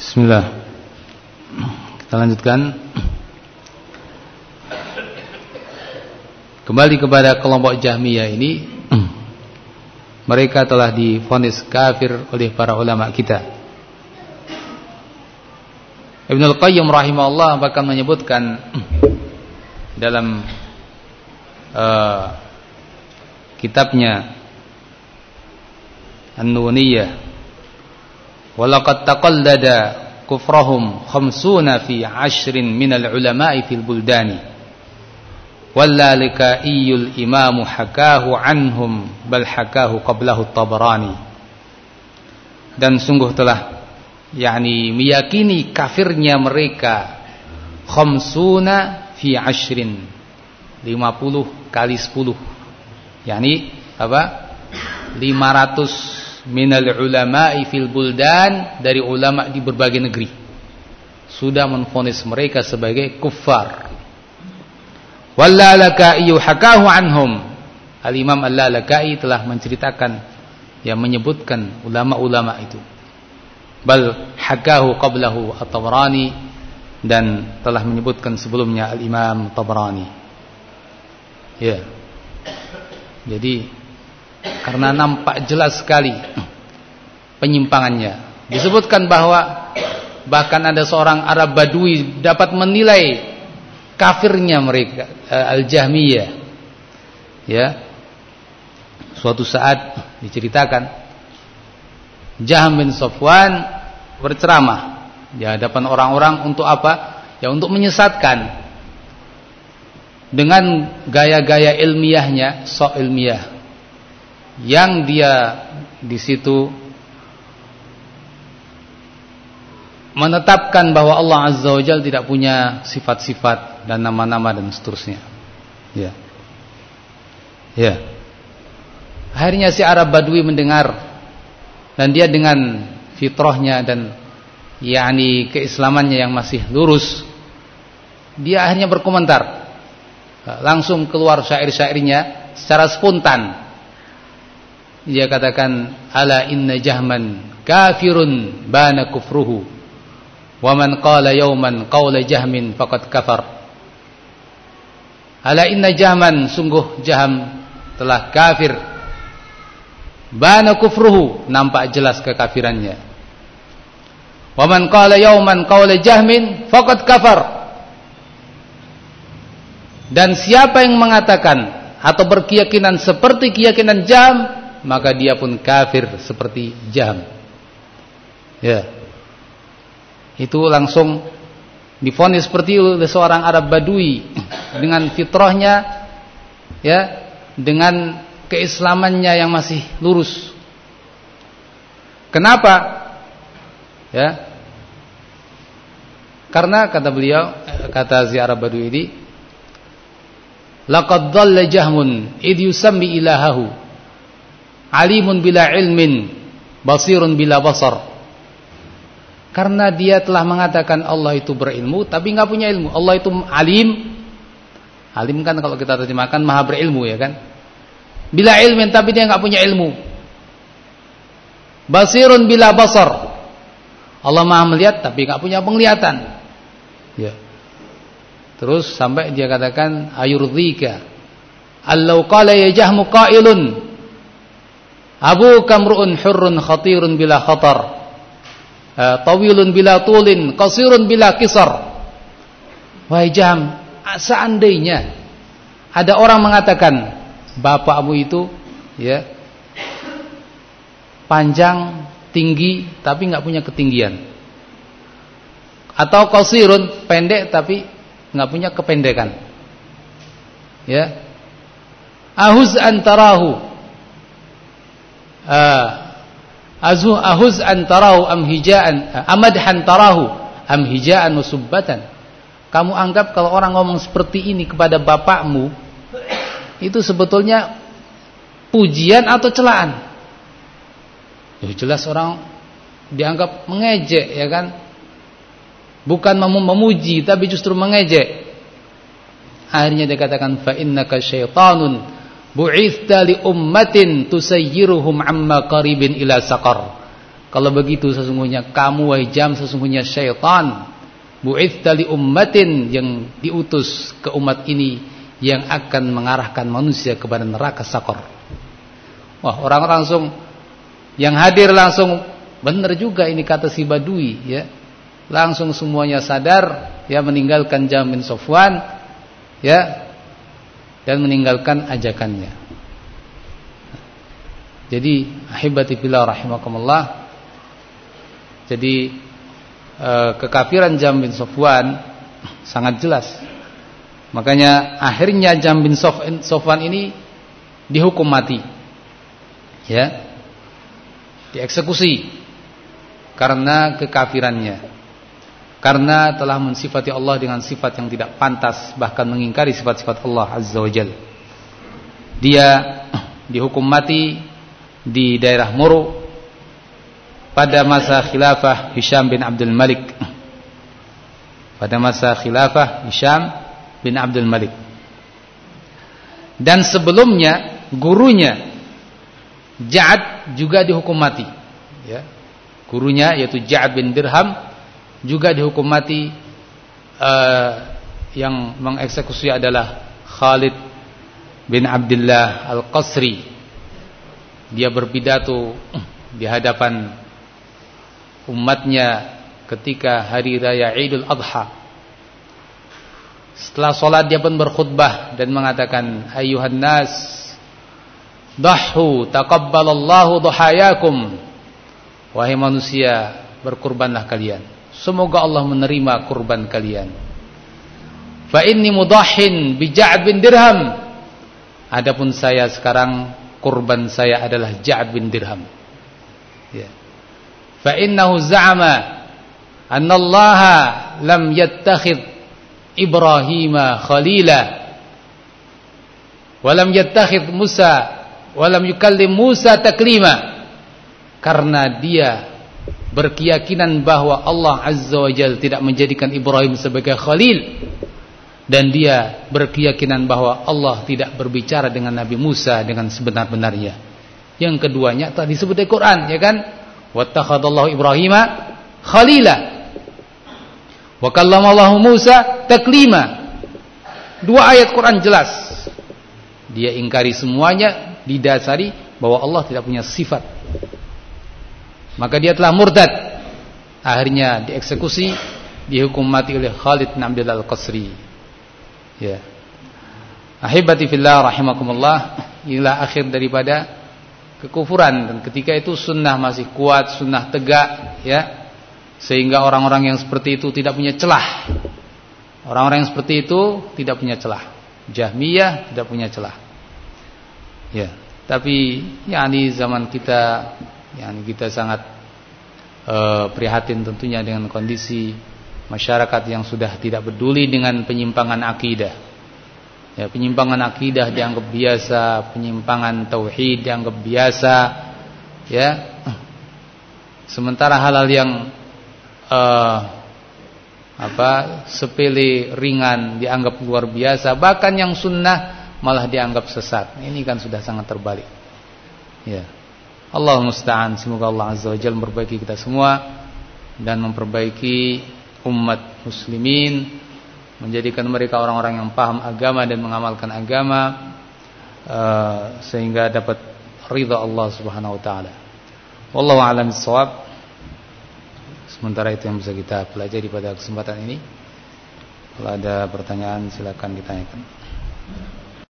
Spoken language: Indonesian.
Bismillah. Kita lanjutkan. Kembali kepada kelompok Jahmiyah ini mereka telah difonis kafir oleh para ulama kita. Ibnu Al-Qayyim rahimahullah bahkan menyebutkan dalam uh, kitabnya An-Nuniyah walaqad taqallada kufrahum khamsuna fi ashrin minal ulama'i fil buldani. Wallalikaiyul imamu hakahu anhum bal hakahu qablahu tabarani dan sungguh telah yakni meyakini kafirnya mereka khamsuna fi ashrin 50 kali 10 yakni apa? 500 minal ulama'i fil buldan dari ulama di berbagai negeri. Sudah menfonis mereka sebagai kuffar. Wallalaka'i hakahu anhum. Al-imam al-lalaka'i telah menceritakan yang menyebutkan ulama-ulama itu. Bal hakahu qablahu at-tabrani dan telah menyebutkan sebelumnya al-imam tabrani ya. Jadi karena nampak jelas sekali penyimpangannya. Disebutkan bahwa bahkan ada seorang Arab Badui dapat menilai kafirnya mereka uh, Al-Jahmiyah. Ya. Suatu saat diceritakan Jaham bin Safwan berceramah di hadapan orang-orang untuk apa? Ya untuk menyesatkan dengan gaya-gaya ilmiahnya, sok ilmiah yang dia di situ menetapkan bahwa Allah Azza wa Jalla tidak punya sifat-sifat dan nama-nama dan seterusnya. Ya. Ya. Akhirnya si Arab Badui mendengar dan dia dengan fitrahnya dan yakni keislamannya yang masih lurus dia akhirnya berkomentar langsung keluar syair-syairnya secara spontan dia katakan ala inna jahman kafirun bana kufruhu. Wa man qala yawman qawla jahmin faqad kafar. Ala inna jahman sungguh jaham telah kafir. Bana kufruhu nampak jelas kekafirannya. Wa man qala yawman qawla jahmin faqad kafar. Dan siapa yang mengatakan atau berkeyakinan seperti keyakinan jam maka dia pun kafir seperti jam. Ya. Itu langsung difonis seperti oleh seorang Arab Badui dengan fitrahnya ya, dengan keislamannya yang masih lurus. Kenapa? Ya. Karena kata beliau, kata si Arab Badui ini, laqad dhalla jahmun id yusammi ilahahu alimun bila ilmin basirun bila basar. Karena dia telah mengatakan Allah itu berilmu tapi nggak punya ilmu. Allah itu alim. Alim kan kalau kita terjemahkan maha berilmu ya kan? Bila ilmin tapi dia nggak punya ilmu. Basirun bila basar. Allah maha melihat tapi nggak punya penglihatan. Ya. Terus sampai dia katakan ayurdika allau qala ya jahmu qailun Abu kamruun hurrun khatirun bila khatar. Uh, tawilun bila tulin, qasirun bila kisar. Wahai jam, seandainya ada orang mengatakan bapakmu itu ya panjang, tinggi tapi nggak punya ketinggian. Atau qasirun, pendek tapi nggak punya kependekan. Ya. Ahuz antarahu Ah, azuh ahuz antarahu am hijaan amadhan tarahu am hijaan musubbatan kamu anggap kalau orang ngomong seperti ini kepada bapakmu itu sebetulnya pujian atau celaan? Ya jelas orang dianggap mengejek ya kan? Bukan memuji tapi justru mengejek. Akhirnya dia katakan fa innaka syaitanun bu'itha li ummatin tusayyiruhum amma qaribin ila saqar Kalau begitu sesungguhnya kamu wahai jam sesungguhnya syaitan bu'itsa li ummatin yang diutus ke umat ini yang akan mengarahkan manusia kepada neraka sakor. Wah, orang langsung yang hadir langsung benar juga ini kata si Badui ya. Langsung semuanya sadar ya meninggalkan Jamin Sofwan ya dan meninggalkan ajakannya. Jadi ahibati fillah rahimakumullah. Jadi eh, kekafiran Jam bin Sofwan sangat jelas Makanya akhirnya Jam bin Sofwan ini dihukum mati. Ya. Dieksekusi karena kekafirannya. Karena telah mensifati Allah dengan sifat yang tidak pantas bahkan mengingkari sifat-sifat Allah Azza wa Jalla. Dia dihukum mati di daerah Muru pada masa khilafah Hisham bin Abdul Malik. Pada masa khilafah Hisham bin Abdul Malik. Dan sebelumnya gurunya Ja'ad juga dihukum mati. Ya. Gurunya yaitu Ja'ad bin Dirham juga dihukum mati uh, yang mengeksekusi adalah Khalid bin Abdullah Al-Qasri. Dia berpidato di hadapan umatnya ketika hari raya Idul Adha. Setelah sholat dia pun berkhutbah dan mengatakan ayuhan nas dahu taqabbalallahu dhahayakum wahai manusia berkurbanlah kalian semoga Allah menerima kurban kalian. Fa inni mudahin bi Ja'd bin Dirham. Adapun saya sekarang kurban saya adalah Ja'd bin Dirham. Ya. Fa innahu za'ama anna Allah lam yattakhidh Ibrahim khalila. Walam yattakhid Musa walam yukallim Musa taklima. Karena dia berkeyakinan bahwa Allah Azza wa Jalla tidak menjadikan Ibrahim sebagai khalil dan dia berkeyakinan bahwa Allah tidak berbicara dengan Nabi Musa dengan sebenar-benarnya. Yang keduanya telah disebut di Quran, ya kan? Wattakhadallahu Ibrahima khalila. Wa kallamallahu Musa taklima. Dua ayat Quran jelas. Dia ingkari semuanya didasari bahwa Allah tidak punya sifat. Maka dia telah murtad. Akhirnya dieksekusi, dihukum mati oleh Khalid bin Abdullah Al-Qasri. Ya. Ahibati fillah rahimakumullah, inilah akhir daripada kekufuran dan ketika itu sunnah masih kuat, sunnah tegak, ya sehingga orang-orang yang seperti itu tidak punya celah. Orang-orang yang seperti itu tidak punya celah. Jahmiyah tidak punya celah. Ya, tapi yakni zaman kita yang kita sangat uh, prihatin tentunya dengan kondisi masyarakat yang sudah tidak peduli dengan penyimpangan akidah. Ya, penyimpangan akidah dianggap biasa, penyimpangan tauhid dianggap biasa, ya. Sementara halal yang uh, apa sepele ringan dianggap luar biasa bahkan yang sunnah malah dianggap sesat ini kan sudah sangat terbalik ya Allah musta'an semoga Allah azza wajalla memperbaiki kita semua dan memperbaiki umat muslimin menjadikan mereka orang-orang yang paham agama dan mengamalkan agama uh, sehingga dapat ridha Allah Subhanahu wa taala wallahu a'lam bissawab Sementara itu yang bisa kita pelajari pada kesempatan ini. Kalau ada pertanyaan silakan ditanyakan.